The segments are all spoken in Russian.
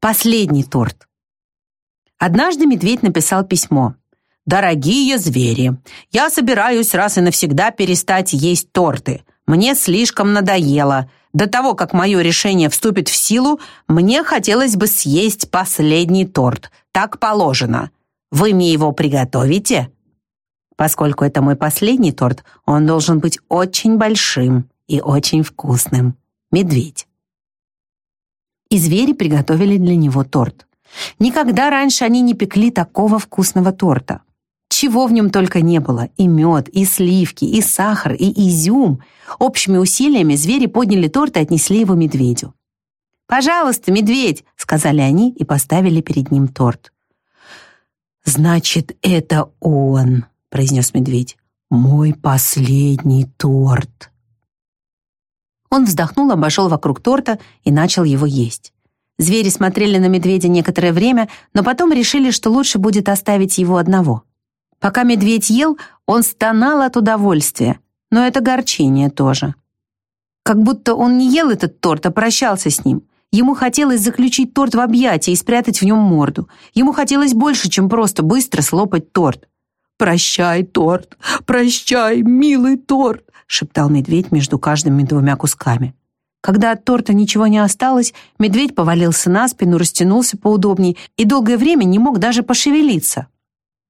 Последний торт. Однажды медведь написал письмо. «Дорогие звери, я собираюсь раз и навсегда перестать есть торты. Мне слишком надоело. До того, как мое решение вступит в силу, мне хотелось бы съесть последний торт. Так положено. Вы мне его приготовите?» Поскольку это мой последний торт, он должен быть очень большим и очень вкусным. Медведь. И звери приготовили для него торт. Никогда раньше они не пекли такого вкусного торта. Чего в нем только не было. И мед, и сливки, и сахар, и изюм. Общими усилиями звери подняли торт и отнесли его медведю. «Пожалуйста, медведь!» — сказали они и поставили перед ним торт. «Значит, это он!» — произнес медведь. «Мой последний торт!» Он вздохнул, обошел вокруг торта и начал его есть. Звери смотрели на медведя некоторое время, но потом решили, что лучше будет оставить его одного. Пока медведь ел, он стонал от удовольствия, но это горчение тоже. Как будто он не ел этот торт, а прощался с ним. Ему хотелось заключить торт в объятия и спрятать в нем морду. Ему хотелось больше, чем просто быстро слопать торт. «Прощай, торт! Прощай, милый торт!» шептал медведь между каждыми двумя кусками. Когда от торта ничего не осталось, медведь повалился на спину, растянулся поудобнее и долгое время не мог даже пошевелиться.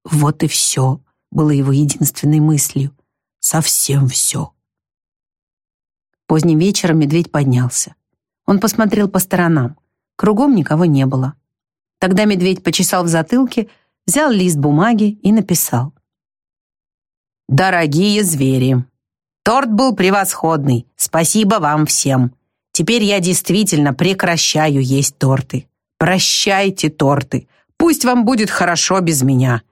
Вот и все, было его единственной мыслью. Совсем все. Поздним вечером медведь поднялся. Он посмотрел по сторонам. Кругом никого не было. Тогда медведь почесал в затылке, взял лист бумаги и написал. «Дорогие звери, торт был превосходный. Спасибо вам всем. Теперь я действительно прекращаю есть торты. Прощайте торты. Пусть вам будет хорошо без меня.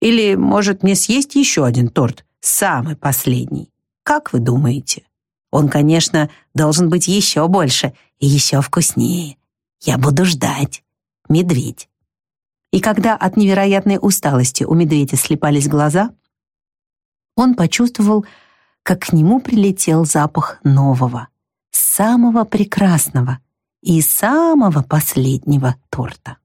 Или, может, мне съесть еще один торт, самый последний? Как вы думаете? Он, конечно, должен быть еще больше и еще вкуснее. Я буду ждать. Медведь. И когда от невероятной усталости у медведя слепались глаза, он почувствовал, как к нему прилетел запах нового, самого прекрасного и самого последнего торта.